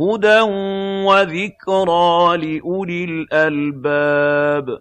هُدًى وَذِكْرَىٰ لِأُولِي الْأَلْبَابِ